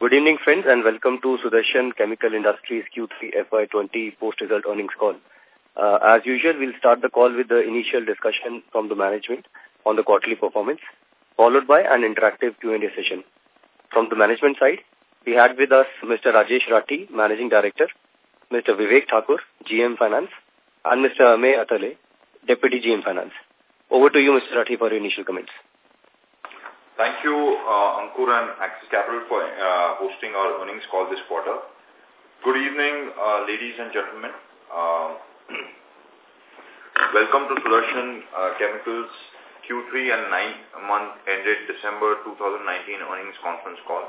Good evening, friends, and welcome to Sudarshan Chemical Industries Q3 FY20 post-result earnings call. Uh, as usual, we'll start the call with the initial discussion from the management on the quarterly performance, followed by an interactive Q&A session. From the management side, we had with us Mr. Rajesh Rathi, Managing Director, Mr. Vivek Thakur, GM Finance, and Mr. Amey Atale, Deputy GM Finance. Over to you, Mr. Rathi, for your initial comments. Thank you, uh, Ankur and Axis Capital for uh, hosting our earnings call this quarter. Good evening, uh, ladies and gentlemen. Uh, welcome to Sudarshan uh, Chemicals Q3 and 9-month ended December 2019 earnings conference call.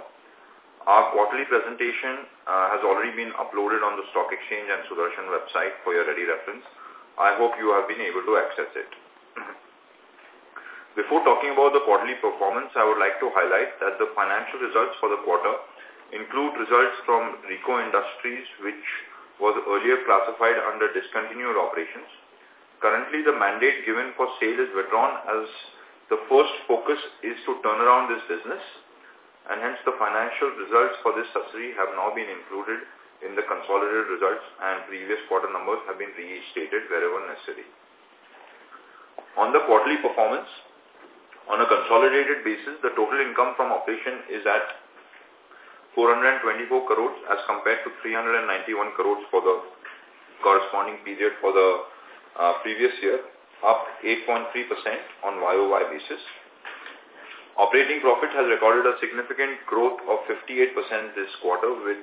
Our quarterly presentation uh, has already been uploaded on the Stock Exchange and Sudarshan website for your ready reference. I hope you have been able to access it. Before talking about the quarterly performance, I would like to highlight that the financial results for the quarter include results from RIECO Industries, which was earlier classified under discontinued operations. Currently, the mandate given for sale is withdrawn as the first focus is to turn around this business, and hence the financial results for this subsidiary have now been included in the consolidated results and previous quarter numbers have been restated wherever necessary. On the quarterly performance, on a consolidated basis, the total income from operation is at 424 crores as compared to 391 crores for the corresponding period for the uh, previous year, up 8.3% on YOY basis. Operating profit has recorded a significant growth of 58% this quarter with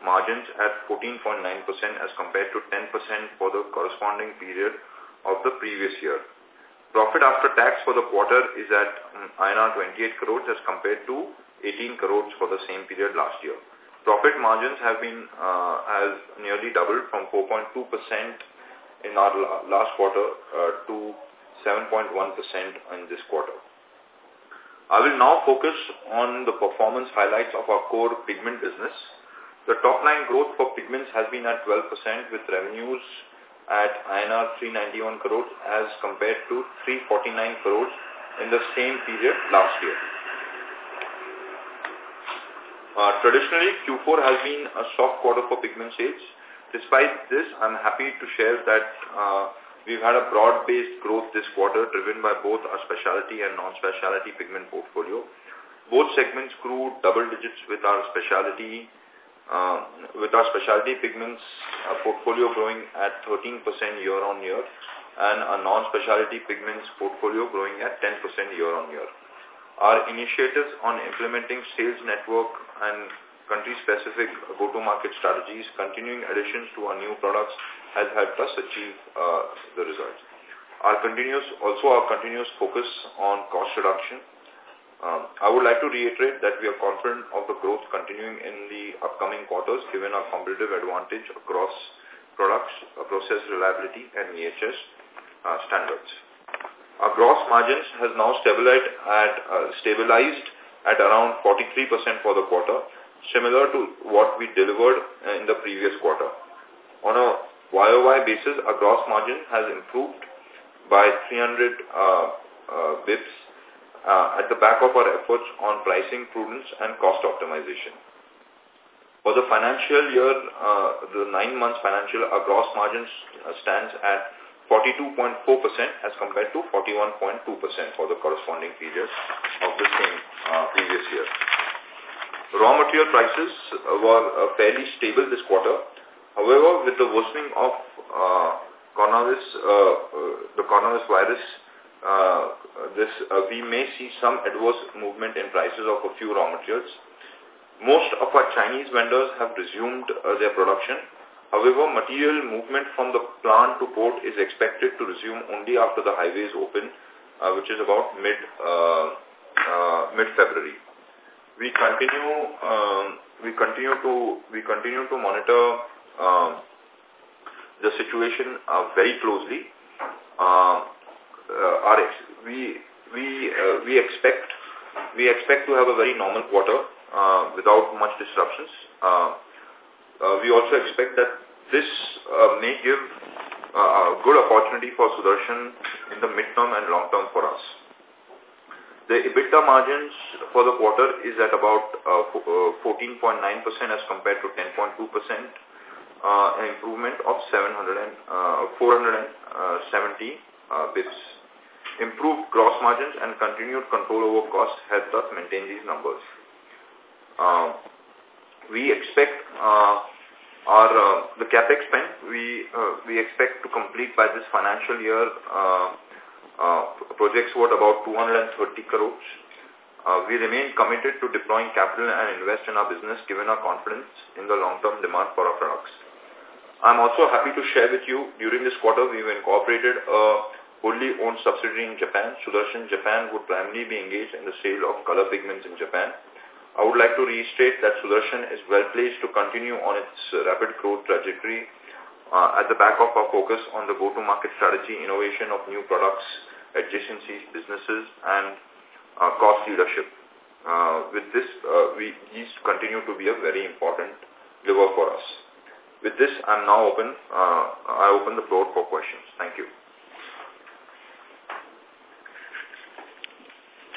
margins at 14.9% as compared to 10% for the corresponding period of the previous year. Profit after tax for the quarter is at um, INR 28 crores as compared to 18 crores for the same period last year. Profit margins have been uh, has nearly doubled from 4.2% in our last quarter uh, to 7.1% in this quarter. I will now focus on the performance highlights of our core pigment business. The top line growth for pigments has been at 12% with revenues at INR 391 crores as compared to 349 crores in the same period last year. Uh, traditionally, Q4 has been a soft quarter for pigment sales. Despite this, I'm happy to share that uh, we've had a broad-based growth this quarter driven by both our specialty and non-specialty pigment portfolio. Both segments grew double digits with our specialty uh, with our specialty pigments uh, portfolio growing at 13% year-on-year and our non-specialty pigments portfolio growing at 10% year-on-year. Our initiatives on implementing sales network and country-specific go-to-market strategies, continuing additions to our new products has helped us achieve uh, the results. Our continuous, also our continuous focus on cost reduction um, I would like to reiterate that we are confident of the growth continuing in the upcoming quarters given our competitive advantage across products, uh, process reliability and EHS uh, standards. Our gross margins has now stabilized at, uh, stabilized at around 43% for the quarter, similar to what we delivered in the previous quarter. On a YOY basis, our gross margin has improved by 300 uh, uh, bips uh, at the back of our efforts on pricing prudence and cost optimization. For the financial year, uh, the nine months financial, our gross margins uh, stands at 42.4% as compared to 41.2% for the corresponding period of the same uh, previous year. Raw material prices were uh, fairly stable this quarter. However, with the worsening of uh, coronavirus, uh, uh, the coronavirus virus this uh, we may see some adverse movement in prices of a few raw materials. Most of our Chinese vendors have resumed uh, their production. However, material movement from the plant to port is expected to resume only after the highways open, uh, which is about mid uh, uh, mid February. We continue um, we continue to we continue to monitor um, the situation uh, very closely. Uh, uh, our we we uh, we expect we expect to have a very normal quarter uh, without much disruptions. Uh, uh, we also expect that this uh, may give uh, a good opportunity for Sudarshan in the midterm and long term for us. The EBITDA margins for the quarter is at about 14.9% uh, as compared to 10.2%, uh, an improvement of 700 and, uh, 470 uh, bits. Improved gross margins and continued control over costs helped us maintain these numbers. Uh, we expect uh, our uh, the capex spend we uh, we expect to complete by this financial year uh, uh, projects worth about 230 crores. We remain committed to deploying capital and invest in our business given our confidence in the long-term demand for our products. I'm also happy to share with you during this quarter we've incorporated a wholly owned subsidiary in Japan. Sudarshan Japan would primarily be engaged in the sale of color pigments in Japan. I would like to reiterate that Sudarshan is well placed to continue on its rapid growth trajectory uh, at the back of our focus on the go-to-market strategy, innovation of new products, adjacencies, businesses, and uh, cost leadership. Uh, with this, uh, we, these continue to be a very important lever for us. With this, I'm now open. Uh, I open the floor for questions. Thank you.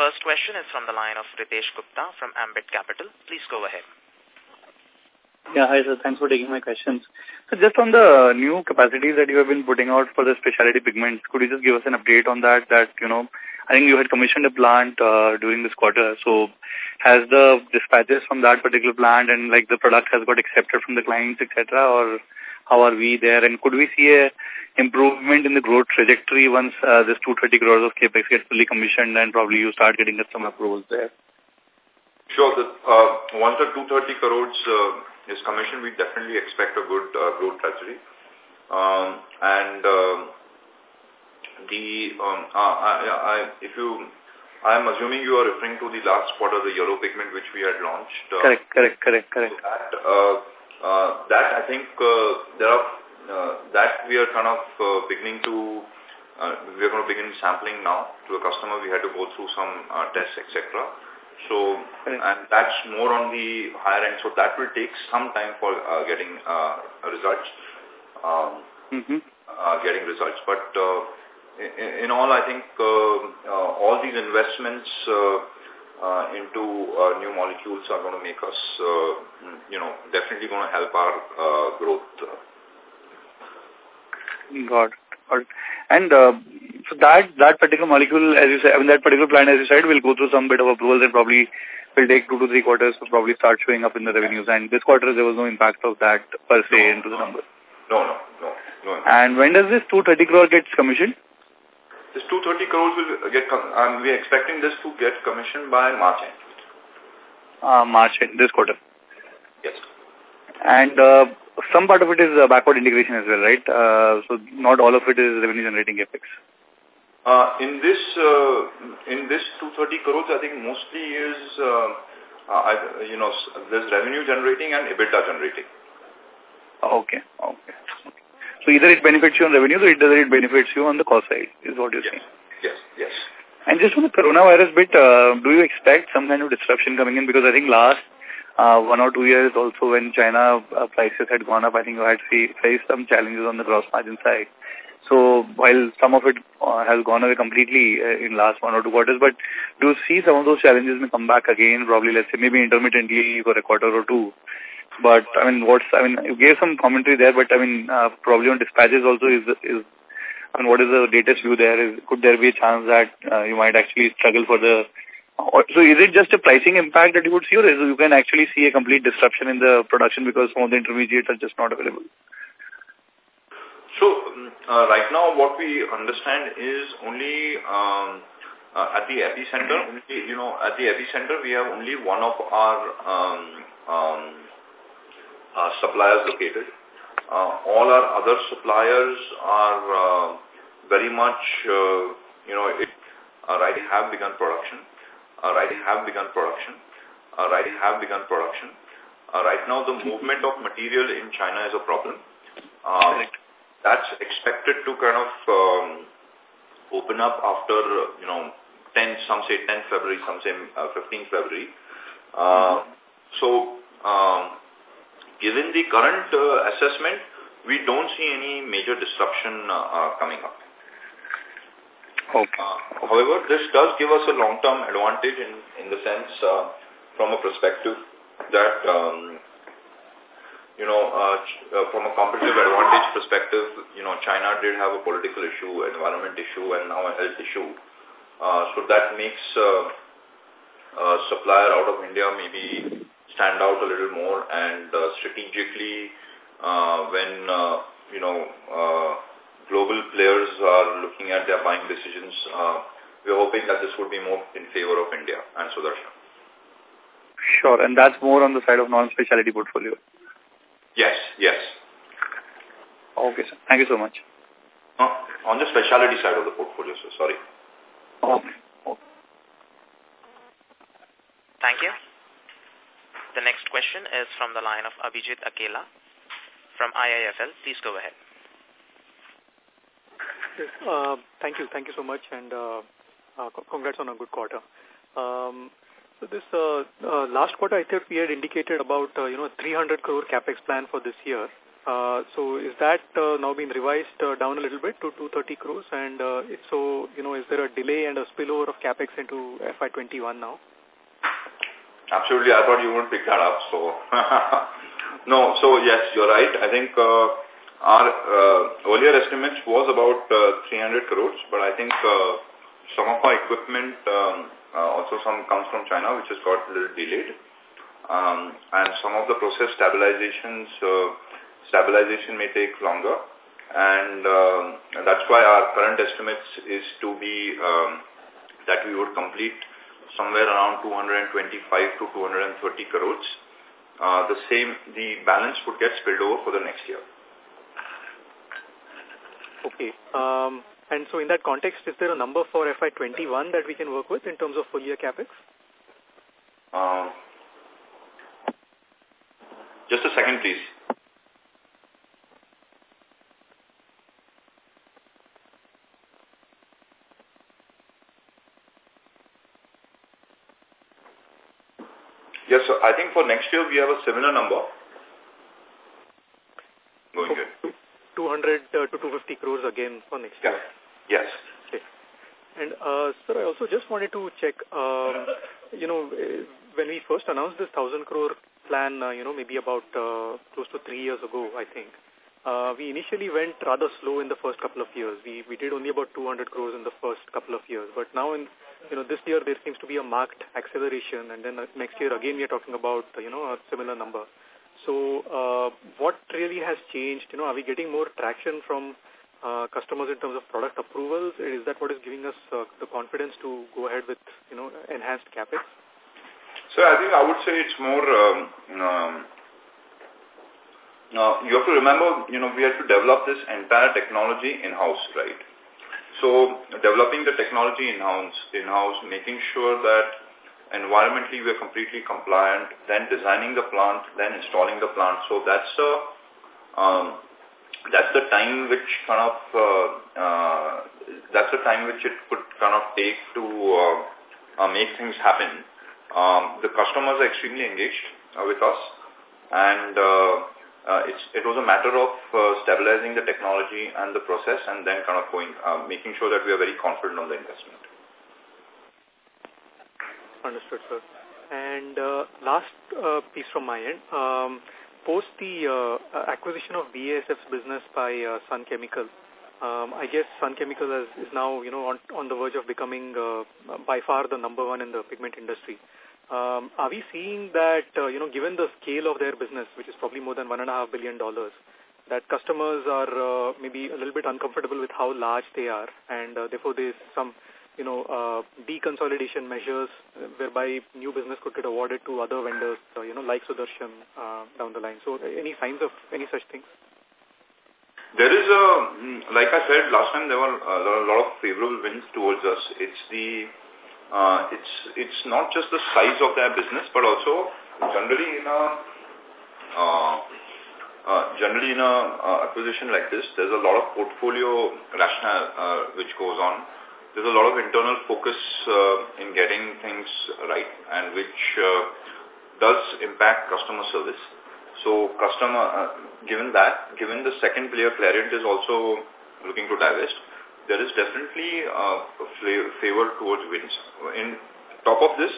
First question is from the line of Ritesh Gupta from Ambit Capital. Please go ahead. Yeah, hi sir. Thanks for taking my questions. So just on the new capacities that you have been putting out for the specialty pigments, could you just give us an update on that? That, you know, I think you had commissioned a plant uh, during this quarter. So has the dispatches from that particular plant and like the product has got accepted from the clients, etc., or how are we there? And could we see a improvement in the growth trajectory once uh, this 230 crores of capex gets fully commissioned and probably you start getting some approvals there? Sure. The, uh, once the 230 crores uh, is commissioned, we definitely expect a good uh, growth trajectory. Um, and uh, the um, uh, I, I, if you, I'm assuming you are referring to the last quarter, of the yellow pigment which we had launched. Uh, correct, correct, correct, correct. So that, uh, uh, that I think uh, there are that we are kind of uh, beginning to uh, we are going to begin sampling now to a customer. We had to go through some uh, tests, etc. So, and that's more on the higher end. So that will take some time for uh, getting uh, results. Um, mm -hmm. uh, getting results, but uh, in, in all, I think uh, uh, all these investments uh, uh, into uh, new molecules are going to make us, uh, you know, definitely going to help our uh, growth. Got, And uh, so that that particular molecule, as you said, I mean that particular plant, as you said, will go through some bit of approvals and probably will take two to three quarters to probably start showing up in the revenues. And this quarter, there was no impact of that per se no, into the no, number. No, no, no, no. And when does this 230 crore get commissioned? This 230 crores will get, and we are expecting this to get commissioned by March end. Uh, March end, this quarter. Yes. And uh, some part of it is uh, backward integration as well, right? Uh, so not all of it is revenue generating capex. Uh, in this uh, in this 230 crores, I think mostly is uh, uh, you know there's revenue generating and EBITDA generating. Okay, okay. So either it benefits you on revenue or either it benefits you on the cost side, is what you're yes. saying. Yes, yes. And just on the coronavirus bit, uh, do you expect some kind of disruption coming in? Because I think last uh, one or two years also when China uh, prices had gone up, I think you had faced some challenges on the gross margin side. So while some of it uh, has gone away completely uh, in last one or two quarters, but do you see some of those challenges may come back again, probably let's say maybe intermittently for a quarter or two? But I mean, what's I mean, you gave some commentary there, but I mean, uh, probably on dispatches also is is. I mean, what is the latest view there? Is could there be a chance that uh, you might actually struggle for the? So is it just a pricing impact that you would see, or you can actually see a complete disruption in the production because some of the intermediates are just not available? So uh, right now, what we understand is only um, uh, at the epicenter. Only, you know, at the epicenter, we have only one of our um, um, uh, suppliers located. Uh, all our other suppliers are uh, very much, uh, you know, it, already have begun production. Already have begun production. Already have begun production. Uh, right now, the movement of material in China is a problem. Um, that's expected to kind of um, open up after, you know, 10, some say 10 February, some say uh, 15 February. Uh, so, um, given the current uh, assessment, we don't see any major disruption uh, uh, coming up. Okay. However, this does give us a long-term advantage in, in the sense uh, from a perspective that, um, you know, uh, uh, from a competitive advantage perspective, you know, China did have a political issue, environment issue, and now a health issue. Uh, so that makes uh, a supplier out of India maybe stand out a little more and uh, strategically when, you know, global players are looking at their buying decisions, uh, we're hoping that this would be more in favor of India and Sudarshan. Sure, and that's more on the side of non-speciality portfolio. Yes, yes. Okay, sir. Thank you so much. Uh, on the specialty side of the portfolio, sir. Sorry. Okay. okay. Thank you. The next question is from the line of Abhijit Akella from IIFL. Please go ahead. Yes, uh, thank you. Thank you so much, and uh, uh, congrats on a good quarter. Um, so this uh, uh, last quarter, I think we had indicated about uh, you know 300 crore capex plan for this year. Uh, so is that uh, now been revised uh, down a little bit to 230 crores? And uh, if so, you know, is there a delay and a spillover of capex into FY21 now? Absolutely. I thought you wouldn't pick that up. So no. So yes, you're right. I think uh, our uh, earlier estimates was about uh, 300 crores, but I think uh, some of our equipment um, uh, also some comes from China, which has got a little delayed. Um, and some of the process stabilizations, uh, stabilization may take longer. And um, that's why our current estimates is to be um, that we would complete somewhere around 225 to 230 crores. Uh, the same, the balance would get spilled over for the next year. Okay. Um, and so in that context, is there a number for FY21 that we can work with in terms of full year capex? Um, just a second, please. Yes, sir. I think for next year we have a similar number. Going good. 200 uh, to 250 crores again for next year. Yes. Okay. And, uh, sir, I also just wanted to check, um, you know, eh, when we first announced this 1,000 crore plan, uh, you know, maybe about uh, close to three years ago, I think, uh, we initially went rather slow in the first couple of years. We, we did only about 200 crores in the first couple of years. But now in, you know, this year there seems to be a marked acceleration. And then uh, next year again we are talking about, you know, a similar number. So uh, what really has changed? You know, are we getting more traction from uh, customers in terms of product approvals? Is that what is giving us uh, the confidence to go ahead with, you know, enhanced capex? So I think I would say it's more, um, um, uh, you have to remember, you know, we had to develop this entire technology in-house, right? So developing the technology in-house, in-house, making sure that environmentally we're completely compliant, then designing the plant, then installing the plant. So that's a, um, that's the time which kind of, uh, uh, that's the time which it could kind of take to uh, uh, make things happen. Um, the customers are extremely engaged uh, with us and uh, it was a matter of stabilizing the technology and the process and then kind of going, making sure that we are very confident on the investment. Understood, sir. And uh, last uh, piece from my end, um, post the uh, acquisition of BASF's business by uh, Sun Chemical, um, I guess Sun Chemical is, is now, you know, on, on the verge of becoming uh, by far the number one in the pigment industry. Um, are we seeing that, uh, you know, given the scale of their business, which is probably more than one and a half billion dollars, that customers are uh, maybe a little bit uncomfortable with how large they are, and uh, therefore there's some you know, uh, deconsolidation measures uh, whereby new business could get awarded to other vendors, uh, you know, like Sudarshan uh, down the line. So any signs of any such things? There is a, mm, like I said last time, there were a lot of favorable winds towards us. It's the, uh, it's it's not just the size of their business, but also generally in a, uh, uh, generally in a uh, acquisition like this, there's a lot of portfolio rationale uh, which goes on. There's a lot of internal focus uh, in getting things right, and which uh, does impact customer service. So customer, uh, given that, given the second player, Clariant is also looking to divest, there is definitely uh, a favor towards wins. In top of this,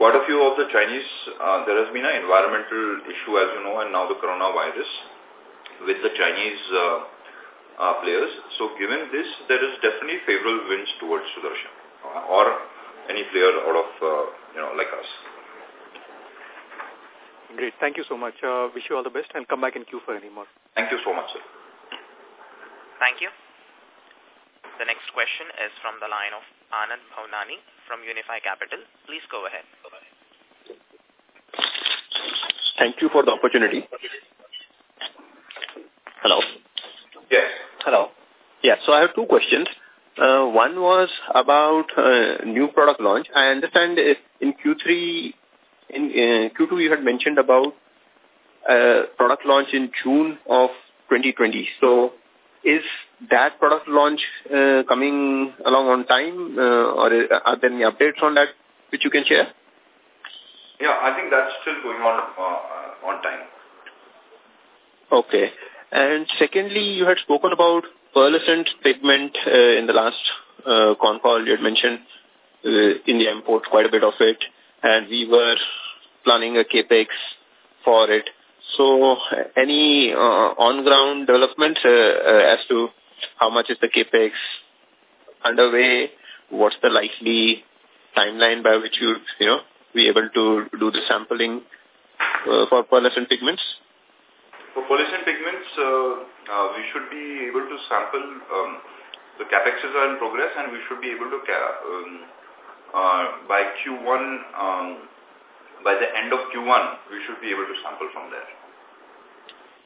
quite a few of the Chinese, uh, there has been an environmental issue, as you know, and now the coronavirus with the Chinese uh, uh, players. So given this, there is definitely favorable winds towards Sudarshan or any player out of, uh, you know, like us. Great. Thank you so much. Uh, wish you all the best and come back in queue for any more. Thank you so much, sir. Thank you. The next question is from the line of Anand Bhavnani from Unifi Capital. Please go ahead. Thank you for the opportunity. Hello. Yes. Hello. Yeah, so I have two questions. Uh, one was about uh, new product launch. I understand in Q3 in uh, Q2 you had mentioned about uh, product launch in June of 2020. So is that product launch uh, coming along on time uh, or are there any updates on that which you can share? Yeah, I think that's still going on uh, on time. Okay. And secondly, you had spoken about pearlescent pigment uh, in the last uh, con call. You had mentioned uh, in the import quite a bit of it and we were planning a capex for it. So any uh, on-ground developments uh, as to how much is the capex underway? What's the likely timeline by which you you know be able to do the sampling uh, for pearlescent pigments? For pearlescent pigments, uh, uh, we should be able to sample. Um, the capexes are in progress, and we should be able to um, uh, by Q1, um, by the end of Q1, we should be able to sample from there.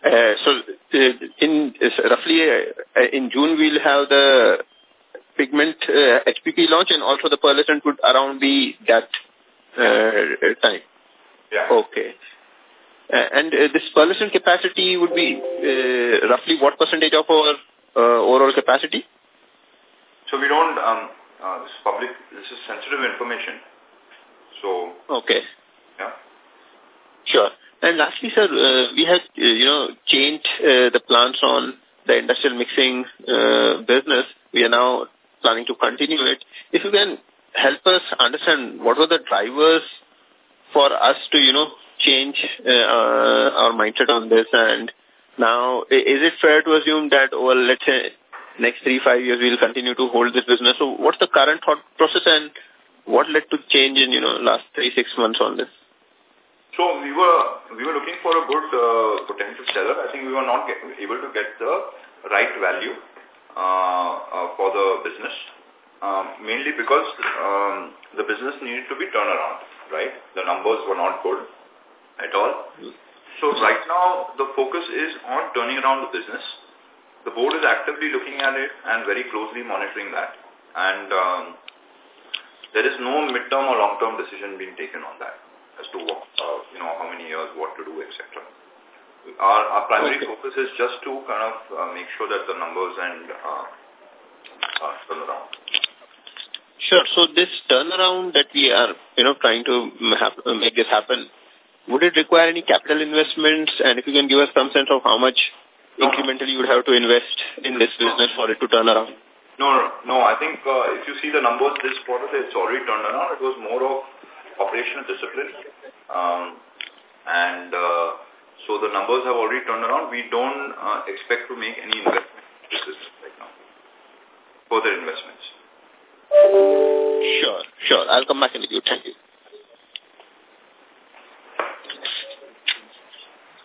Uh, so, uh, in uh, roughly uh, in June, we'll have the pigment uh, HPP launch and also the pearlescent would around be that uh, time. Yeah. Okay. Uh, and uh, this pearlescent capacity would be uh, roughly what percentage of our uh, overall capacity? So we don't, um, uh, this public, this is sensitive information. So, okay. Yeah. Sure. And lastly, sir, uh, we have, uh, you know, changed uh, the plans on the industrial mixing uh, business. We are now planning to continue it. If you can help us understand what were the drivers for us to, you know, change uh, uh, our mindset on this and now is it fair to assume that over, let's say, next three, five years we'll continue to hold this business? So what's the current thought process and what led to change in, you know, last three, six months on this? So we were we were looking for a good uh, potential seller. I think we were not get, able to get the right value uh, uh, for the business, um, mainly because um, the business needed to be turned around. Right, the numbers were not good at all. So right now the focus is on turning around the business. The board is actively looking at it and very closely monitoring that. And um, there is no midterm or long-term decision being taken on that as to what, uh, you know, how many years, what to do, etc. Our, our primary okay. focus is just to kind of uh, make sure that the numbers and uh, uh, turn around. Sure. So this turnaround that we are, you know, trying to make this happen, would it require any capital investments? And if you can give us some sense of how much incrementally you would have to invest in this business for it to turn around? No, no, no. I think uh, if you see the numbers this quarter, it's already turned around. It was more of operational discipline. Um, and uh, so the numbers have already turned around. We don't uh, expect to make any investments right now. Further investments. Sure, sure. I'll come back in with you. Thank you.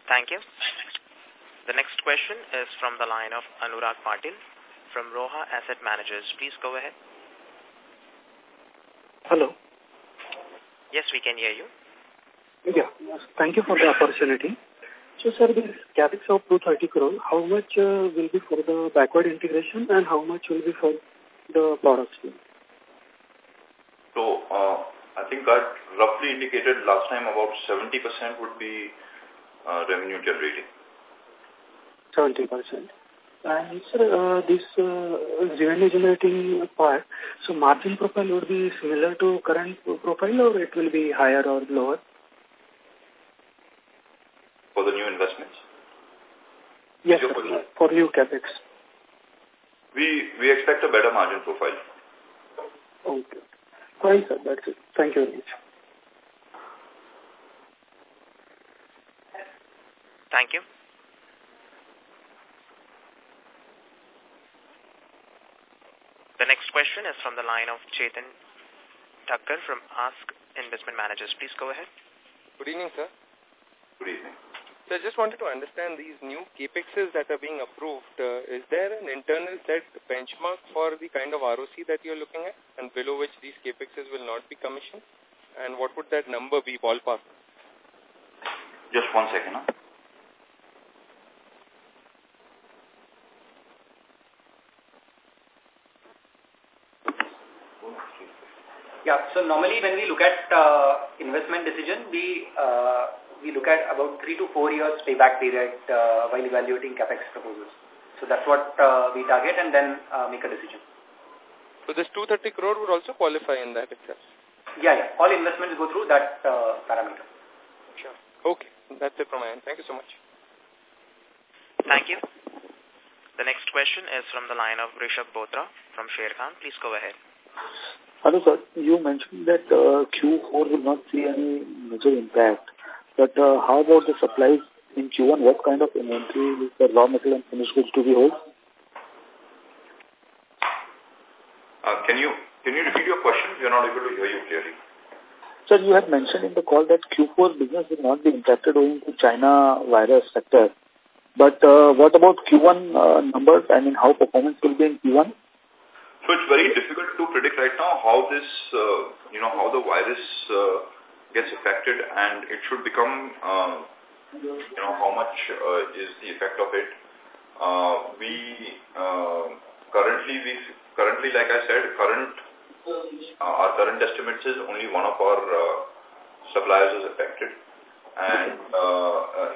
Thank you. The next question is from the line of Anurag Patil from Roha Asset Managers. Please go ahead. Hello. Yes, we can hear you. Yeah. Thank you for the opportunity. So, sir, this capex of 230 crore, how much uh, will be for the backward integration and how much will be for the products? So, uh, I think I roughly indicated last time about 70% would be revenue generating. 70%. And sir, uh, this uh, revenue generating part, so margin profile would be similar to current profile or it will be higher or lower? For the new investments? Yes, sir, for new capex. We, we expect a better margin profile. Okay. Fine, sir. That's it. Thank you very much. Thank you. The next question is from the line of Chetan Thakkar from Ask Investment Managers. Please go ahead. Good evening, sir. Good evening. So I just wanted to understand these new capexes that are being approved. Uh, is there an internal set benchmark for the kind of ROC that you're looking at and below which these capexes will not be commissioned? And what would that number be ballpark? Just one second. Huh? Yeah, so normally when we look at uh, investment decision, we uh, we look at about three to four years payback period uh, while evaluating capex proposals. So that's what uh, we target and then uh, make a decision. So this 230 crore would also qualify in that itself? Yeah, yeah. All investments go through that uh, parameter. Sure. Okay. That's it from my end. Thank you so much. Thank you. The next question is from the line of Rishabh Botra from Sharekhan. Please go ahead. Hello, sir. You mentioned that uh, Q4 will not see any major impact. But uh, how about the supplies in Q1? What kind of inventory is the raw material and finished goods to be hold? Uh, can you can you repeat your question? We are not able to hear you clearly. Sir, you had mentioned in the call that Q4 business will not be impacted owing to China virus sector. But uh, what about Q1 uh, numbers? I mean, how performance will be in Q1? So it's very difficult to predict right now how this, uh, you know, how the virus uh, gets affected and it should become, uh, you know, how much uh, is the effect of it. Uh, we, uh, currently, we, currently, like I said, current, our current estimates is only one of our suppliers is affected. And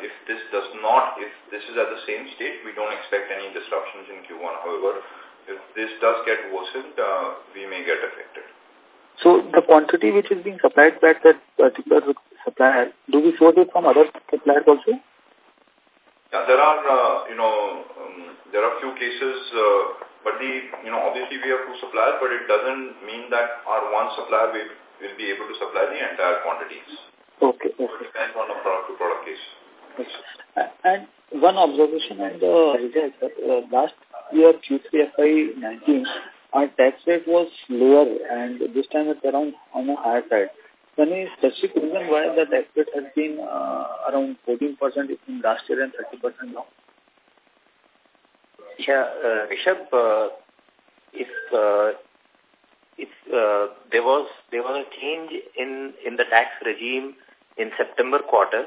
if this does not, if this is at the same state, we don't expect any disruptions in Q1. However, if this does get worsened, uh, we may get affected. So the quantity which is being supplied by that particular supplier, do we source it from other suppliers also? Yeah, there are, uh, you know, um, there are few cases, uh, but the, you know, obviously we have two suppliers, but it doesn't mean that our one supplier will, will be able to supply the entire quantities. Okay, okay. It depends on a product-to-product case. Okay. And one observation on the results, uh, last year Q3 FY19, our tax rate was lower and this time it's around on a higher side. Any specific reason why the tax rate has been uh, around 14% in last year and 30% now? Yeah, uh, Rishabh, uh, if uh, if uh, there was there was a change in in the tax regime in September quarter,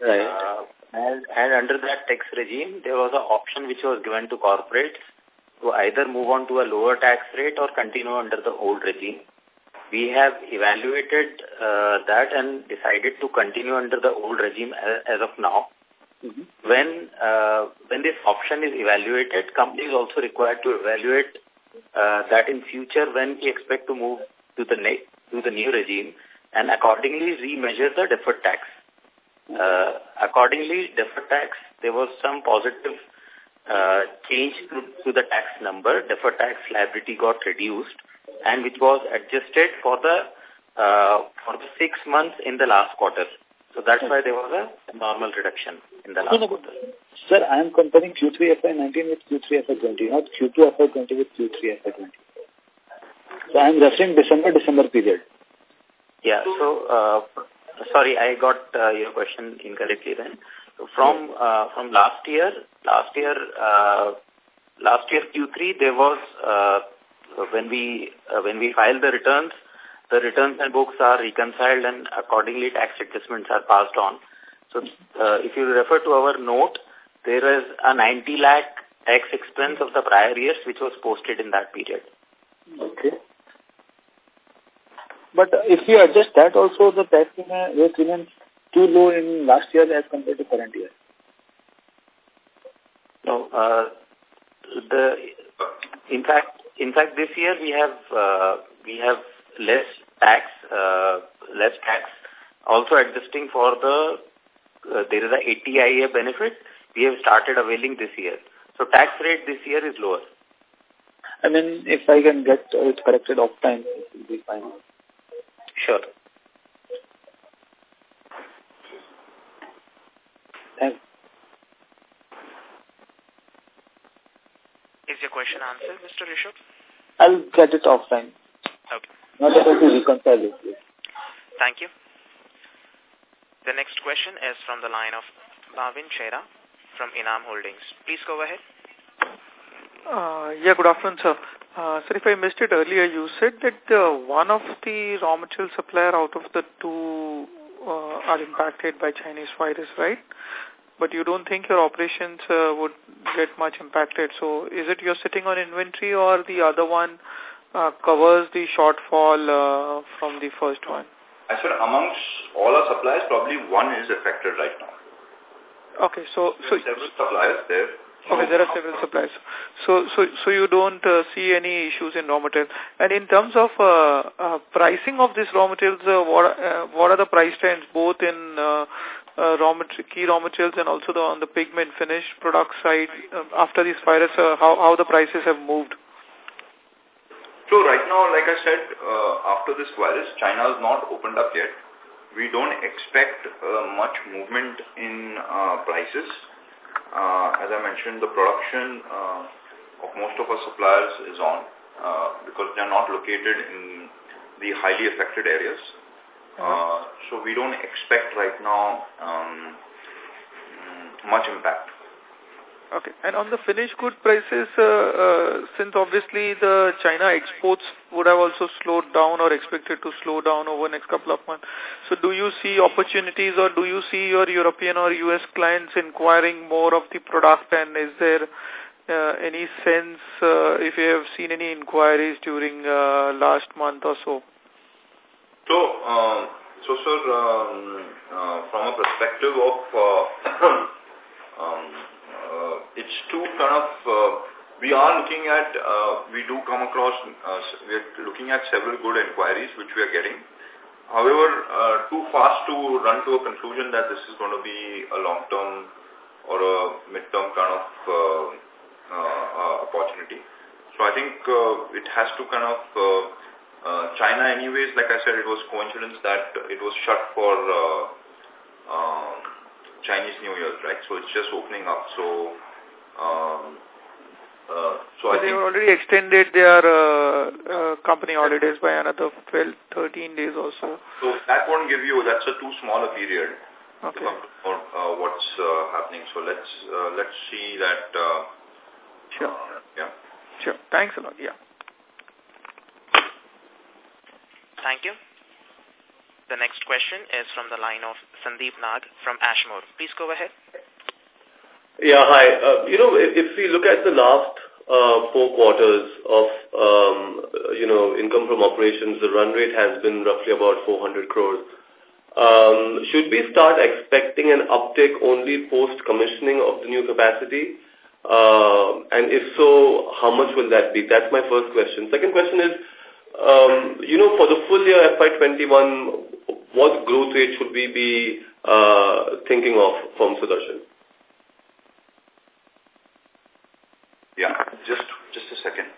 right? Uh, and, and under that tax regime, there was an option which was given to corporates to either move on to a lower tax rate or continue under the old regime. We have evaluated uh, that and decided to continue under the old regime as, as of now. Mm -hmm. When uh, when this option is evaluated, companies also required to evaluate uh, that in future when we expect to move to the to the new regime and accordingly remeasure the deferred tax. Uh, accordingly, deferred tax, there was some positive uh, change to, to the tax number. Deferred tax liability got reduced and which was adjusted for the uh, for the six months in the last quarter. So that's why there was a normal reduction in the last no, no, quarter. Sir, I am comparing Q3 FY19 with Q3 FY20, not Q2 FY20 with Q3 FY20. So I am referring December, December period. Yeah, so, uh, sorry, I got uh, your question incorrectly then. So from, uh, from last year, last year, uh, last year Q3, there was, uh, when we, uh, when we filed the returns, the returns and books are reconciled and accordingly tax adjustments are passed on. So uh, if you refer to our note, there is a 90 lakh tax expense of the prior years which was posted in that period. Okay. But if you adjust that also, the tax rate remains too low in last year as compared to current year. No, uh, the in fact, in fact, this year we have uh, we have less tax, uh, less tax. Also adjusting for the uh, there is a 80IA benefit we have started availing this year. So tax rate this year is lower. I mean, if I can get it corrected off time, it will be fine. Sure. Thanks. Is your question answered, Mr. Rishabh? I'll get it offline. Okay. Not able to reconcile it. Thank you. The next question is from the line of Bhavin Chheda from Enam Holdings. Please go ahead. Uh, yeah, good afternoon, sir. Uh, sir, if I missed it earlier, you said that uh, one of the raw material supplier out of the two uh, are impacted by Chinese virus, right? But you don't think your operations uh, would get much impacted. So is it you're sitting on inventory or the other one uh, covers the shortfall uh, from the first one? I said amongst all our suppliers, probably one is affected right now. Okay, so... so several suppliers there. Okay, there are several suppliers. So, so, so you don't uh, see any issues in raw material. And in terms of uh, uh, pricing of these raw materials, uh, what uh, what are the price trends both in uh, uh, raw key raw materials and also the, on the pigment finished product side uh, after this virus? Uh, how how the prices have moved? So right now, like I said, uh, after this virus, China has not opened up yet. We don't expect uh, much movement in uh, prices uh, as I mentioned, the production uh, of most of our suppliers is on uh, because they are not located in the highly affected areas. Uh, so we don't expect right now um, much impact. Okay. And on the finished good prices, uh, uh, since obviously the China exports would have also slowed down or expected to slow down over next couple of months. So do you see opportunities or do you see your European or US clients inquiring more of the product and is there uh, any sense uh, if you have seen any inquiries during uh, last month or so? So, um, so sir, um, uh, from a perspective of uh, um, it's two kind of, uh, we are looking at, uh, we do come across, uh, we are looking at several good inquiries which we are getting. However, uh, too fast to run to a conclusion that this is going to be a long-term or a mid-term kind of uh, uh, opportunity. So I think uh, it has to kind of, uh, uh, China anyways, like I said, it was coincidence that it was shut for uh, uh, Chinese New Year, right? So it's just opening up. So, um, uh, so, so I they think already extended their uh, uh, company holidays by another 12, 13 days or so. So that won't give you. That's a too small a period. Okay. To come uh, what's uh, happening. So let's uh, let's see that. Uh, sure. Uh, yeah. Sure. Thanks a lot. Yeah. Thank you. The next question is from the line of Sandeep Nag from Ashmore. Please go ahead. Yeah, hi. Uh, you know, if, if we look at the last uh, four quarters of, um, you know, income from operations, the run rate has been roughly about 400 crores. Um, should we start expecting an uptick only post-commissioning of the new capacity? Uh, and if so, how much will that be? That's my first question. Second question is, um, you know, for the full year FY21, what growth rate should we be uh, thinking of from Sudarshan? Yeah, just just a second.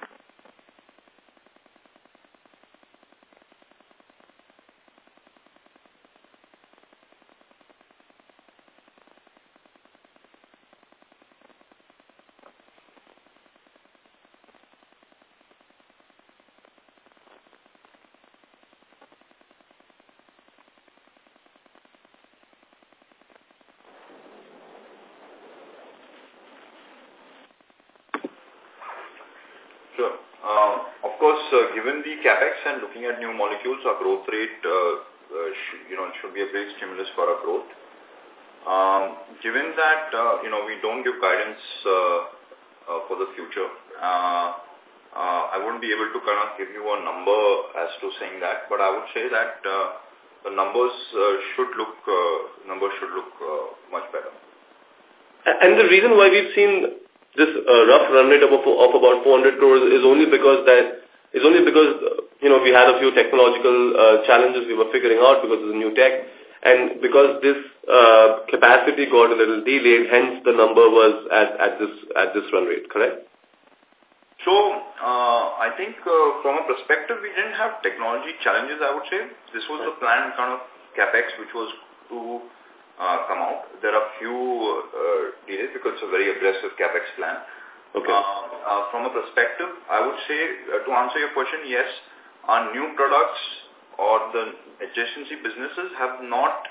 New our growth rate, uh, uh, should, you know, should be a big stimulus for our growth. Um, given that, uh, you know, we don't give guidance for the future, uh, I wouldn't be able to kind of give you a number as to saying that, but I would say that uh, the numbers uh, should look uh, numbers should look uh, much better. And the reason why we've seen this uh, rough run rate of, of about 400 crores is only because that is only because you know we had a few technological uh, challenges we were figuring out because of the new tech, and because this uh, capacity got a little delayed, hence the number was at at this at this run rate. Correct? So, uh, I think uh, from a perspective, we didn't have technology challenges, I would say. This was the planned kind of capex which was to uh, come out. There are few uh, delays because it's a very aggressive capex plan. Okay. Uh, uh, from a perspective, I would say, uh, to answer your question, yes, our new products or the adjacency businesses have not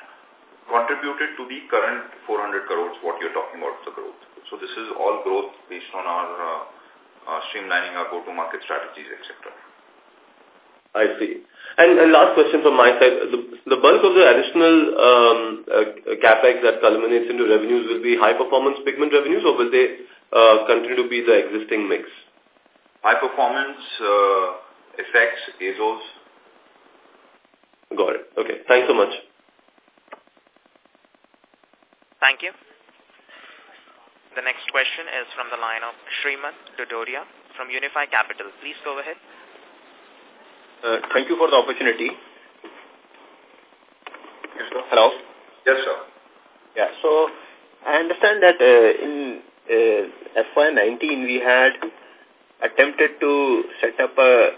contributed to the current 400 crores, what you're talking about, the growth. So this is all growth based on our uh, uh, streamlining our go-to-market strategies, etc. I see. And, and last question from my side, the, the bulk of the additional um, uh, capex that culminates into revenues will be high-performance pigment revenues or will they uh, continue to be the existing mix? High-performance uh, effects, azos. Got it. Okay. Thanks so much. Thank you. The next question is from the line of Srimant Dodoria from Unifi Capital. Please go ahead. Uh, thank you for the opportunity. Yes, sir. Hello? Yes, sir. Yeah, so I understand that uh, in uh, FY19 we had attempted to set up a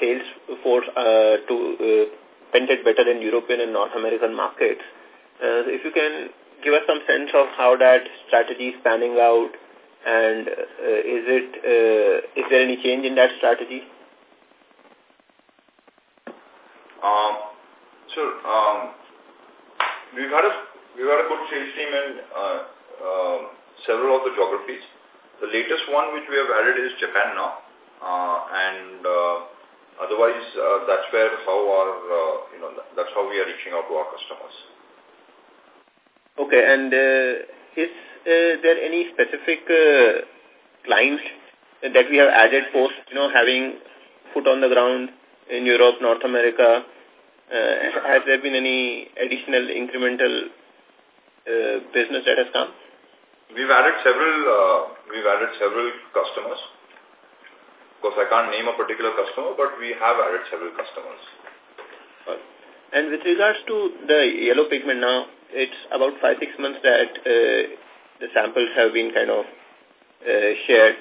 sales force uh, to uh, penetrate better in European and North American markets. Uh, if you can give us some sense of how that strategy is panning out and uh, is it uh, is there any change in that strategy? Um, so um, we've had a we've had a good sales team in uh, uh, several of the geographies. The latest one which we have added is Japan now, uh, and uh, otherwise uh, that's where how our uh, you know that's how we are reaching out to our customers. Okay, and uh, is uh, there any specific uh, clients that we have added post, you know, having foot on the ground in Europe, North America? Uh, has there been any additional incremental uh, business that has come? We've added several. Uh, we've added several customers. Course, I can't name a particular customer, but we have added several customers. And with regards to the yellow pigment now, it's about five, six months that uh, the samples have been kind of uh, shared.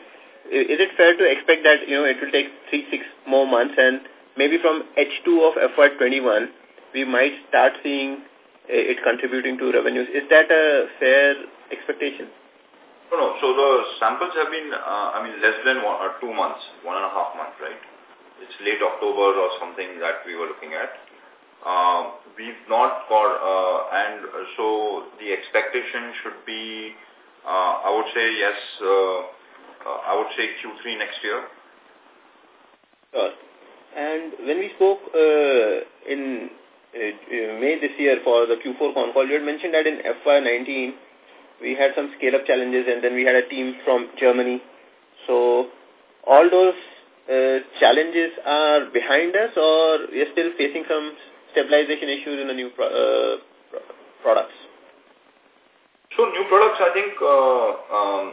Is it fair to expect that, you know, it will take three, six more months and maybe from H2 of FY21, we might start seeing uh, it contributing to revenues. Is that a fair expectation? No, no. So the samples have been, uh, I mean, less than one or two months, one and a half months, right? It's late October or something that we were looking at. Uh, we've not got, uh, and so the expectation should be, uh, I would say yes, uh, uh, I would say Q3 next year. Sure. And when we spoke uh, in uh, May this year for the Q4 con call, you had mentioned that in FY19 we had some scale-up challenges and then we had a team from Germany. So all those uh, challenges are behind us or we are still facing some stabilization issues in the new pro uh, products? So new products, I think, uh, um,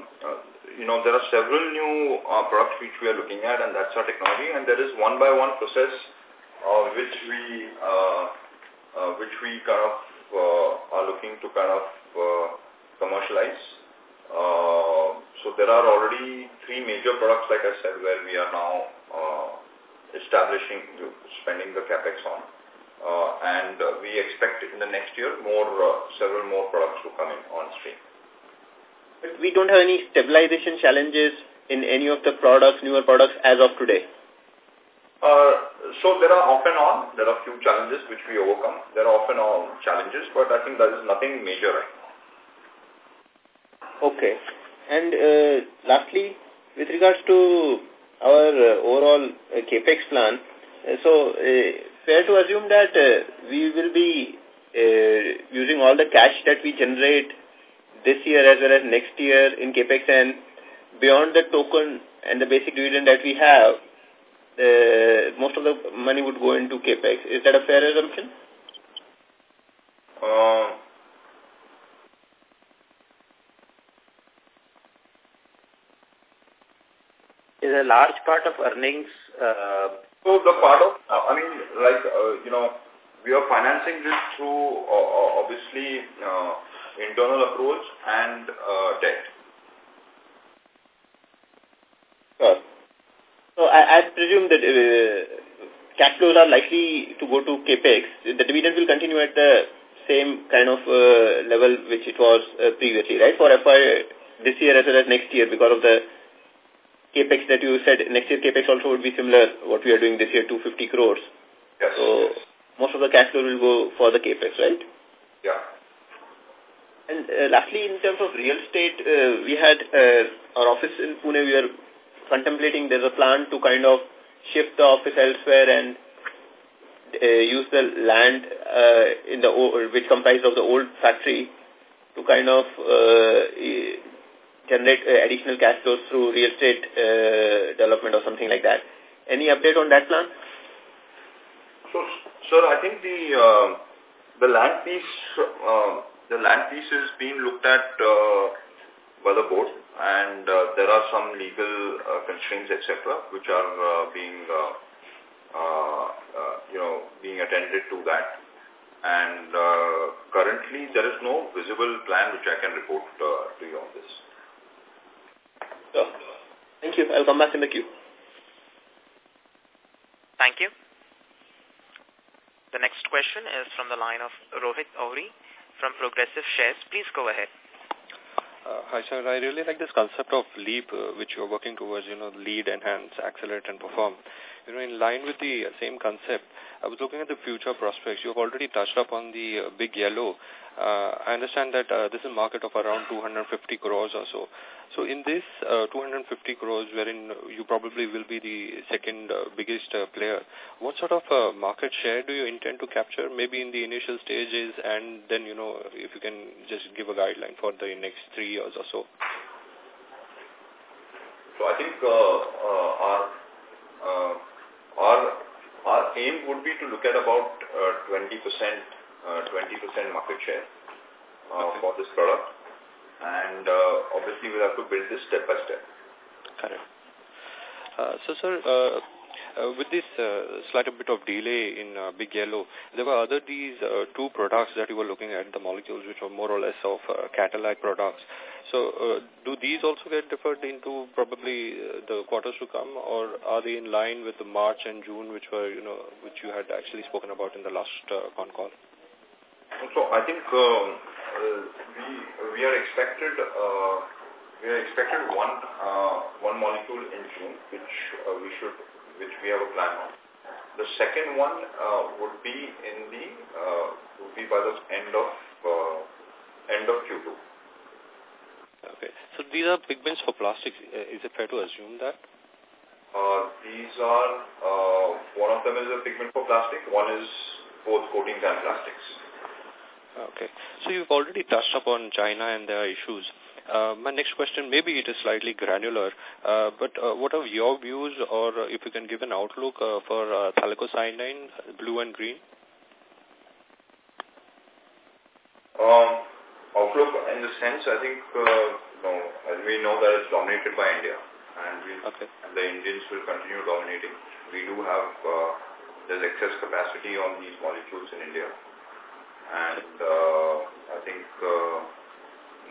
you know, there are several new uh, products which we are looking at and that's our technology and there is one by one process uh, which we uh, which we kind of are looking to kind of commercialize. Uh, so there are already three major products, like I said, where we are now uh, establishing, spending the capex on. Uh, and uh, we expect in the next year more, uh, several more products to come in on stream. But we don't have any stabilization challenges in any of the products, newer products as of today? Uh, so there are off and on, there are few challenges which we overcome. There are off and on challenges, but I think there is nothing major right now. Okay. And uh, lastly, with regards to our uh, overall uh, capex plan. Uh, so, uh, fair to assume that uh, we will be using all the cash that we generate this year as well as next year in capex and beyond the token and the basic dividend that we have, most of the money would go into capex. Is that a fair assumption? Uh, is a large part of earnings. Uh, so the part of, uh, I mean, like, uh, you know, we are financing this through uh, obviously uh, internal approach and uh, debt. Sure. So I, I presume that uh, cash flows are likely to go to capex. The dividend will continue at the same kind of uh, level which it was uh, previously, right? For FY this year as well as next year because of the capex that you said, next year capex also would be similar what we are doing this year, 250 crores. Yes. So most of the cash flow will go for the capex, right? Yeah. And uh, lastly, in terms of real estate, uh, we had uh, our office in Pune, we are contemplating there's a plan to kind of shift the office elsewhere and uh, use the land uh, in the which comprised of the old factory to kind of uh, generate uh, additional cash flows through real estate uh, development or something like that. Any update on that plan? So, sir, I think the uh, the land piece uh, the land piece is being looked at uh, by the board, and uh, there are some legal uh, constraints, etc., which are uh, being uh, uh, uh, you know being attended to that. And uh, currently, there is no visible plan which I can report uh, to you on this. Sure. Thank you. I'll come back in the queue. Thank you. The next question is from the line of Rohit Ohri from Progressive Shares. Please go ahead. Uh, hi, sir. I really like this concept of LEAP, uh, which you're working towards, you know, lead, enhance, accelerate, and perform. You know, in line with the same concept, I was looking at the future prospects. You've already touched upon the uh, big yellow. Uh, I understand that uh, this is a market of around 250 crores or so. So in this uh, 250 crores, wherein you probably will be the second uh, biggest uh, player, what sort of market share do you intend to capture, maybe in the initial stages, and then, you know, if you can just give a guideline for the next three years or so? So I think our aim would be to look at about 20% 20% market share okay. for this product and uh, obviously we'll have to build this step by step. Correct. Uh, so, sir, uh, uh, with this uh, slight bit of delay in uh, Big Yellow, there were other these uh, two products that you were looking at, the molecules which were more or less of uh, catalytic products. So, uh, do these also get deferred into probably uh, the quarters to come, or are they in line with the March and June, which were, you know, which you had actually spoken about in the last uh, con call? So, I think um, we we are expected we are expected one one molecule in June, which we should which we have a plan on. The second one uh, would be in the uh, would be by the end of uh, end of Q2. Okay, so these are pigments for plastics. Uh, is it fair to assume that? Uh, these are uh, one of them is a pigment for plastic. One is both coatings and plastics. Okay. So you've already touched upon China and their issues. Uh, my next question, maybe it is slightly granular, uh, but uh, what are your views or if you can give an outlook uh, for uh, phthalocyanine, blue and green? Um, outlook in the sense, I think, uh, no, as we know that it's dominated by India and, we, okay. and the Indians will continue dominating. We do have, uh, there's excess capacity on these molecules in India and uh, I think uh,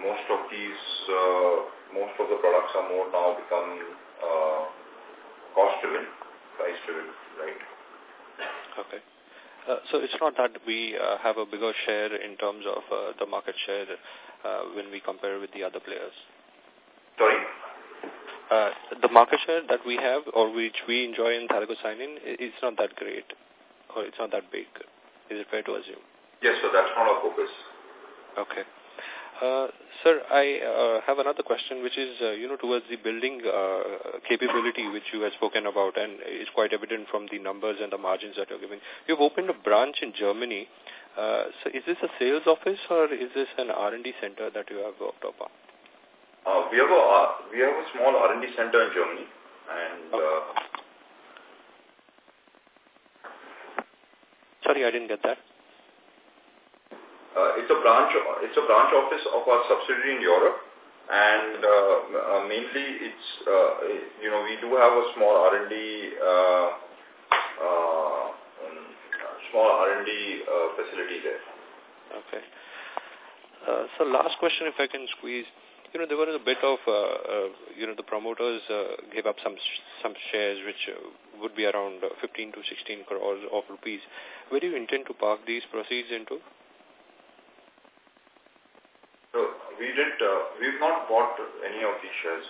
most of these, uh, most of the products are more now become uh, cost-driven, price-driven, right? Okay. Uh, so it's not that we uh, have a bigger share in terms of uh, the market share uh, when we compare with the other players. Sorry? Uh, the market share that we have or which we enjoy in phthalocyanine, it's not that great or it's not that big. Is it fair to assume? Yes, so that's not our focus. Okay. Uh, sir, I uh, have another question, which is, uh, you know, towards the building uh, capability which you have spoken about, and it's quite evident from the numbers and the margins that you're giving. You've opened a branch in Germany. Uh, so is this a sales office or is this an R&D center that you have worked upon? Uh, we have a uh, we have a small R&D center in Germany, and uh, sorry, I didn't get that. Uh, it's a branch. It's a branch office of our subsidiary in Europe, and uh, uh, mainly it's uh, you know we do have a small R and D uh, uh, um, small R and D uh, facility there. Okay. Uh, so last question, if I can squeeze. You know, there was a bit of, uh, uh, you know, the promoters uh, gave up some some shares which uh, would be around 15 to 16 crores of rupees. Where do you intend to park these proceeds into? So we didn't, Uh, we've not bought any of these shares.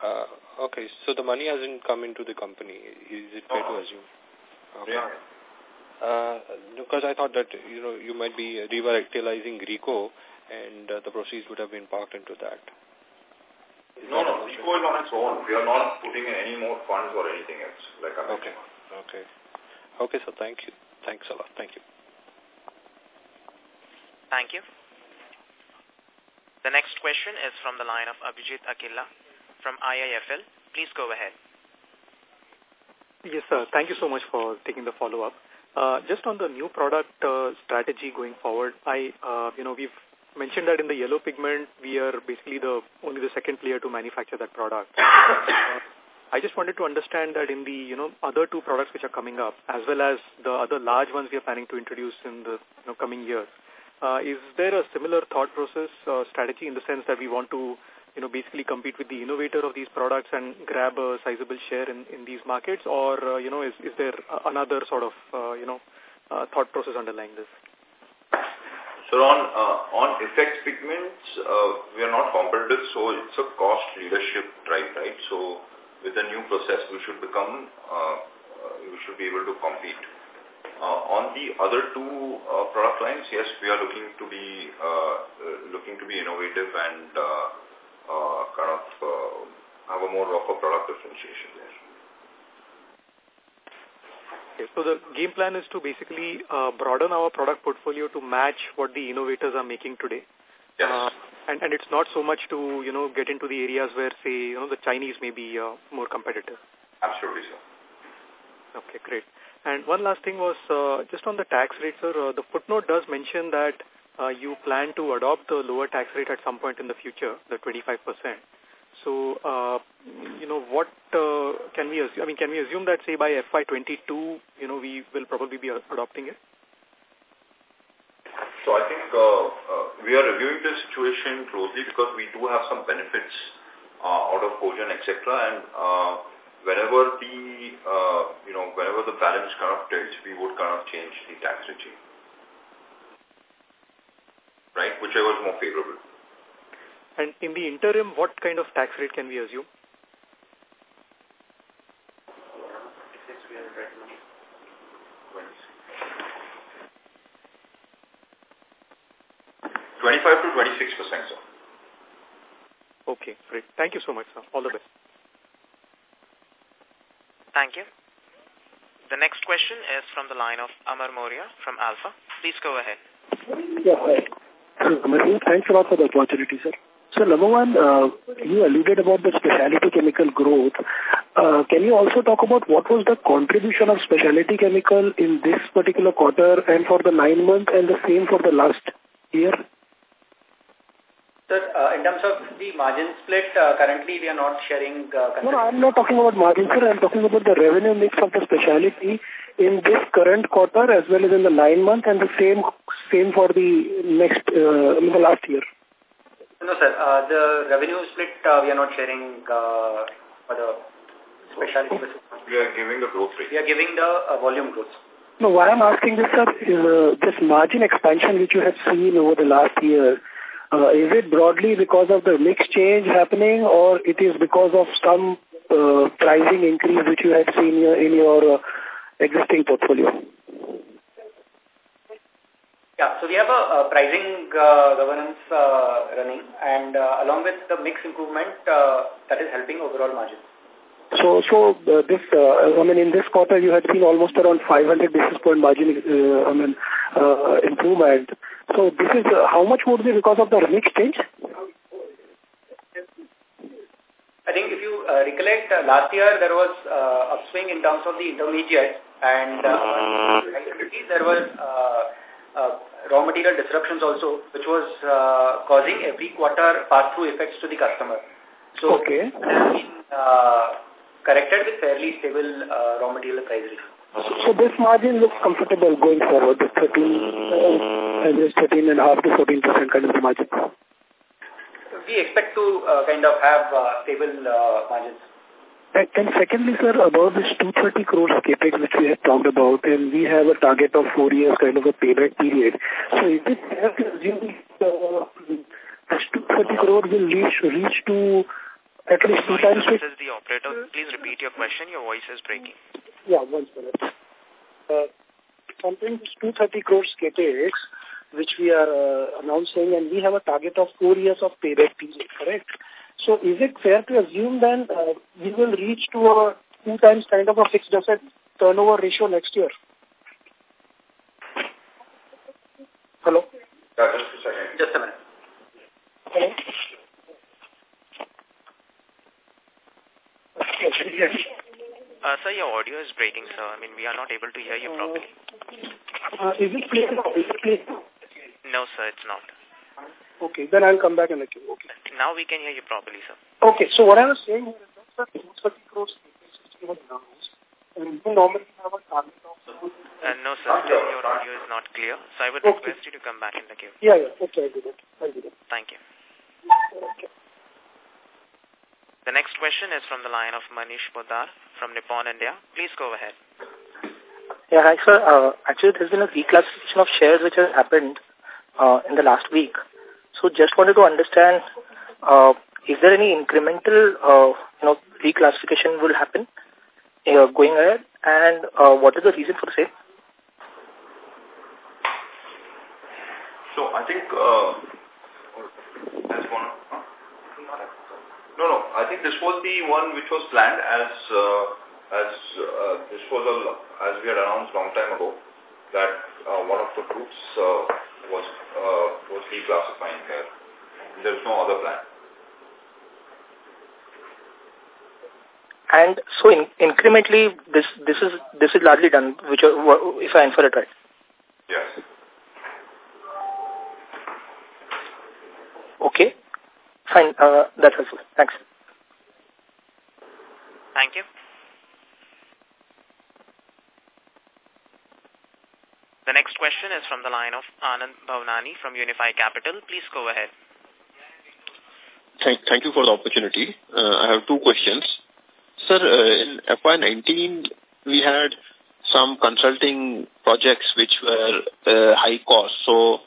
Uh, okay, so the money hasn't come into the company. Is it fair to assume? Okay. Yeah. Uh, because I thought that you know you might be revitalizing RIECO, and uh, the proceeds would have been parked into that. Is no, no, RIECO is on its own. We are not putting in any more funds or anything else. Like I okay, okay, okay. So thank you. Thanks a lot. Thank you. Thank you. The next question is from the line of Abhijit Akella from IIFL. Please go ahead. Yes, sir. Thank you so much for taking the follow-up. Uh, just on the new product uh, strategy going forward, I, uh, you know, we've mentioned that in the yellow pigment, we are basically the only the second player to manufacture that product. I just wanted to understand that in the, you know, other two products which are coming up, as well as the other large ones we are planning to introduce in the you know, coming years, is there a similar thought process uh, strategy in the sense that we want to, you know, basically compete with the innovator of these products and grab a sizable share in, in these markets, or uh, you know, is is there another sort of, uh, you know, uh, thought process underlying this? So on uh, on effects pigments, uh, we are not competitive, so it's a cost leadership drive, right? So with the new process, we should become, uh, we should be able to compete. Uh, on the other two uh, product lines, yes, we are looking to be uh, looking to be innovative and uh, uh, kind of uh, have a more of a product differentiation there. Okay, so the game plan is to basically uh, broaden our product portfolio to match what the innovators are making today. Yes. Uh, and, and it's not so much to, you know, get into the areas where, say, you know, the Chinese may be uh, more competitive. Absolutely, sir. Okay, great. And one last thing was uh, just on the tax rate, sir. Uh, the footnote does mention that uh, you plan to adopt the lower tax rate at some point in the future, the 25%. So, uh, you know, what uh, can we assume? I mean, can we assume that, say, by FY22, you know, we will probably be adopting it? So I think uh, uh, we are reviewing the situation closely because we do have some benefits uh, out of Cogen, etc. And uh, whenever the, uh, you know, whenever the balance kind of tilts, we would kind of change the tax regime. Right? Whichever is more favorable. And in the interim, what kind of tax rate can we assume? Twenty-five to twenty-six percent, sir. Okay, great. Thank you so much, sir. All the best. Thank you. The next question is from the line of Amar Moria from Alpha. Please go ahead. Yeah, hi. Thanks a lot for the opportunity, sir. So, number one, uh, you alluded about the specialty chemical growth. Uh, can you also talk about what was the contribution of specialty chemical in this particular quarter and for the nine months and the same for the last year? Sir, uh, in terms of the margin split, uh, currently we are not sharing... Uh, no, no, I'm not talking about margin, sir. I'm talking about the revenue mix of the specialty in this current quarter as well as in the nine months and the same same for the next, uh, in the last year. No, sir. Uh, the revenue split uh, we are not sharing uh, for the specialty. We are giving the growth rate. We are giving the uh, volume growth. No, why I'm asking this, sir, is uh, this margin expansion which you have seen over the last year, is it broadly because of the mix change happening or it is because of some uh, pricing increase which you have seen in your uh, existing portfolio? Yeah, so we have a, a pricing uh, governance uh, running and uh, along with the mix improvement uh, that is helping overall margins. So, so uh, this, uh, I mean, in this quarter, you had seen almost around 500 basis point margin, uh, I mean, uh, improvement. So, this is uh, how much would be because of the mix change? I think if you uh, recollect, uh, last year there was uh, upswing in terms of the intermediate and uh, there was uh, uh, raw material disruptions also, which was uh, causing every quarter pass-through effects to the customer. So, okay. has been uh, corrected with fairly stable uh, raw material prices. So this margin looks comfortable going forward, the 13, uh, average 13 and a half to 14 percent kind of margin. We expect to uh, kind of have uh, stable uh, margins. And, and secondly, sir, about this 230 crores capex which we had talked about, and we have a target of four years kind of a payback period. So is it fair to assume uh, this 230 crores will reach, reach to at least two times? This is the operator. Please repeat your question. Your voice is breaking. Yeah, one minute. Uh, something 230 crores capex, which we are uh, announcing, and we have a target of four years of payback period, correct? So is it fair to assume then uh, we will reach to a two times kind of a fixed asset turnover ratio next year? Hello? Yeah, just a second. Just a minute. Hello? Yes. Uh, sir, your audio is breaking, sir. I mean, we are not able to hear you properly. Uh, is it clear now? Is it clear now? No, sir, it's not. Okay, then I'll come back and let you. Okay. Now we can hear you properly, sir. Okay, so what I was saying here is that 230 crores capex was announced, and we normally have a target of... Uh, no, sir, still your audio is not clear. So I would Okay. request you to come back in the queue. Yeah, yeah, okay, I'll do that. I'll do that. Thank you. Okay. The next question is from the line of Manish Poddar from Nippon India. Please go ahead. Yeah, hi, sir. Uh, actually, there's been a reclassification of shares which has happened uh, in the last week. So just wanted to understand, uh, is there any incremental, uh, you know, reclassification will happen uh, going ahead? And uh, what is the reason for the same? So I think uh, that's one. Huh? No, no. I think this was the one which was planned as uh, as uh, this was a as we had announced long time ago that uh, one of the groups uh, was uh, was reclassifying here. There's no other plan. And so in, incrementally, this this is this is largely done, which if I infer it right. Fine. Uh, that's helpful. Thanks. Thank you. The next question is from the line of Anand Bhavnani from Unifi Capital. Please go ahead. Thank, thank you for the opportunity. Uh, I have two questions. Sir, uh, in FY19, we had some consulting projects which were uh, high cost. So,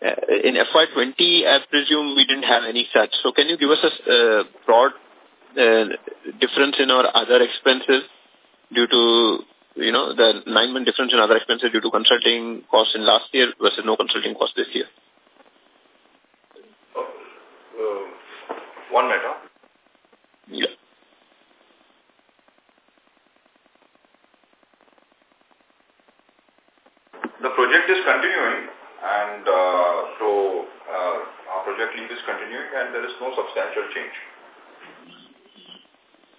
in FY20, I presume we didn't have any such. So, can you give us a uh, broad uh, difference in our other expenses due to, you know, the nine-month difference in other expenses due to consulting costs in last year versus no consulting costs this year? Uh, one minute. huh? Yeah. The project is continuing and uh, so uh, our project lead is continuing and there is no substantial change.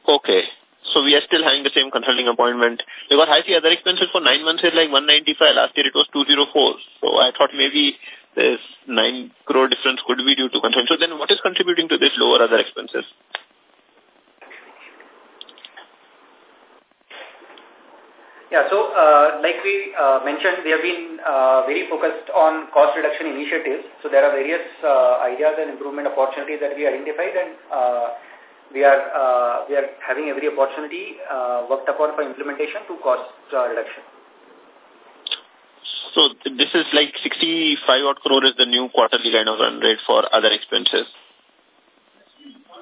Okay. So we are still having the same consulting appointment. Because I see other expenses for nine months is like 195. Last year it was 204. So I thought maybe this 9 crore difference could be due to consulting. So then what is contributing to this lower other expenses? Yeah, so uh, like we uh, mentioned, we have been uh, very focused on cost reduction initiatives. So there are various uh, ideas and improvement opportunities that we identified and uh, we are uh, we are having every opportunity uh, worked upon for implementation to cost uh, reduction. So this is like 65 odd crore is the new quarterly kind of run rate for other expenses.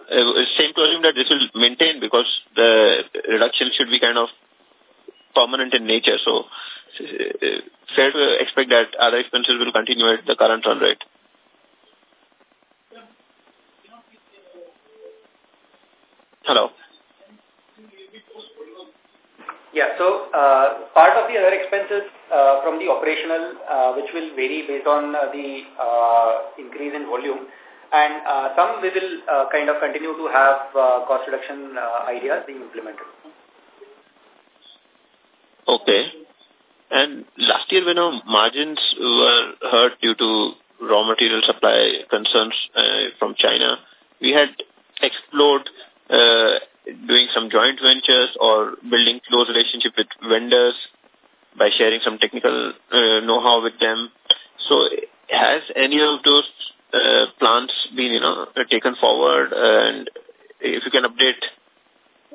Uh, same to assume that this will maintain because the reduction should be kind of permanent in nature. So fair to expect that other expenses will continue at the current run rate? Hello? Yeah, so uh, part of the other expenses uh, from the operational, uh, which will vary based on uh, the uh, increase in volume, and uh, some we will uh, kind of continue to have uh, cost reduction uh, ideas being implemented. Okay. And last year when our margins were hurt due to raw material supply concerns uh, from China, we had explored uh, doing some joint ventures or building close relationship with vendors by sharing some technical uh, know-how with them. So has any of those uh, plans been, you know, taken forward and if you can update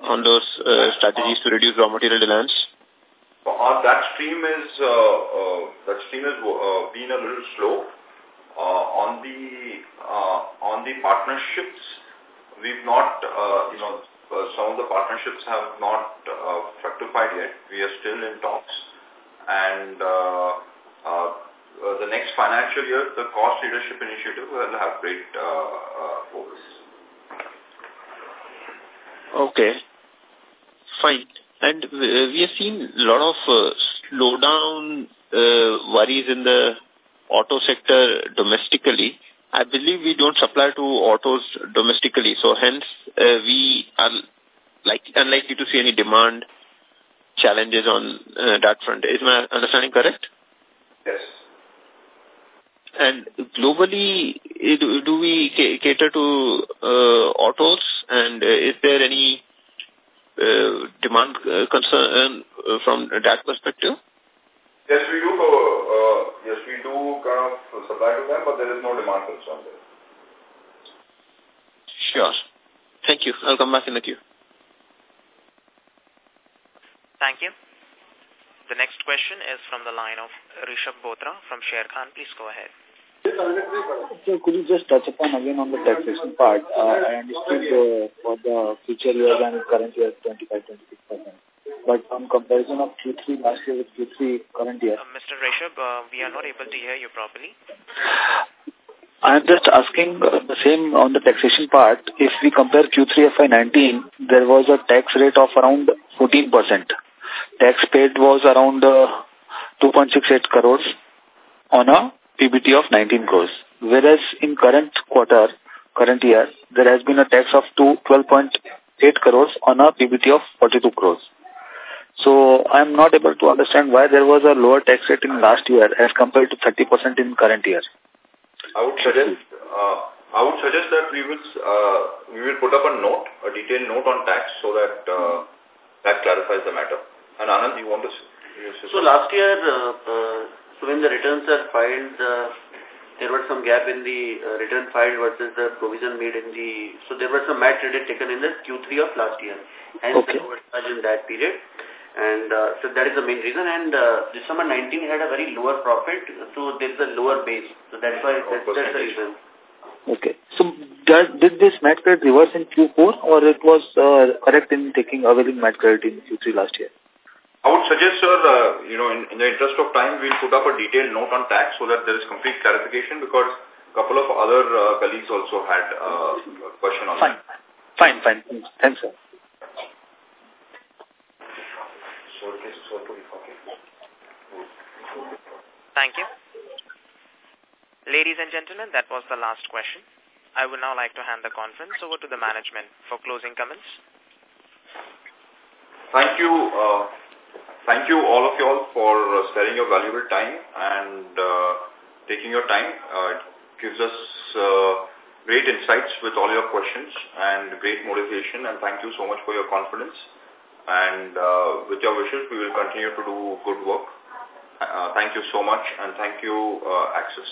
on those uh, strategies to reduce raw material reliance? Uh, that stream is uh, uh, that stream has uh, been a little slow. Uh, on the uh, on the partnerships, we've not uh, you know uh, some of the partnerships have not uh, fructified yet. We are still in talks, and uh, uh, uh, the next financial year, the cost leadership initiative will have great uh, uh, focus. Okay, fine. And we have seen a lot of uh, slowdown uh, worries in the auto sector domestically. I believe we don't supply to autos domestically, so hence uh, we are like unlikely to see any demand challenges on uh, that front. Is my understanding correct? Yes. And globally, do, do we cater to uh, autos, and uh, is there any uh, demand uh, concern uh, from that perspective? Yes, we do. Uh, yes, we do kind of supply to them, but there is no demand concern there. Sure. Thank you. I'll come back in the queue. Thank you. The next question is from the line of Rishabh Botra from Sharekhan. Please go ahead. So could you just touch upon again on the taxation part? Uh, I understood uh, for the future year and current year 25-26%. But on comparison of Q3 last year with Q3 current year. Uh, Mr. Rishabh, uh, we are not able to hear you properly. I am just asking uh, the same on the taxation part. If we compare Q3 FY19, there was a tax rate of around 14%. Tax paid was around uh, 2.68 crores on a PBT of 19 crores. Whereas in current quarter, current year, there has been a tax of 12.8 crores on a PBT of 42 crores. So I am not able to understand why there was a lower tax rate in last year as compared to 30% in current year. I would suggest uh, I would suggest that we will uh, we will put up a note, a detailed note on tax, so that uh, that clarifies the matter. And Anand, you want to? So last year, uh, uh, so when the returns are filed, uh, there was some gap in the uh, return filed versus the provision made in the. So there was some MAT credit taken in the Q3 of last year, hence Okay. the lower charge in that period. And uh, so that is the main reason. And uh, December 19 had a very lower profit, so there is a lower base. So that's why that's, that's the reason. Okay. So does, did this MAT credit reverse in Q4 or it was uh, correct in taking availing MAT credit in Q3 last year? I would suggest, sir, uh, you know, in, in the interest of time, we'll put up a detailed note on tax so that there is complete clarification because a couple of other uh, colleagues also had uh, a question on Fine. that. Fine, fine. Thanks, sir. Thank you. Ladies and gentlemen, that was the last question. I would now like to hand the conference over to the management for closing comments. Thank you. Thank you all of you all for uh, sparing your valuable time and uh, taking your time. Uh, it gives us uh, great insights with all your questions and great motivation and thank you so much for your confidence. And uh, with your wishes, we will continue to do good work. Uh, thank you so much and thank you, uh, Access.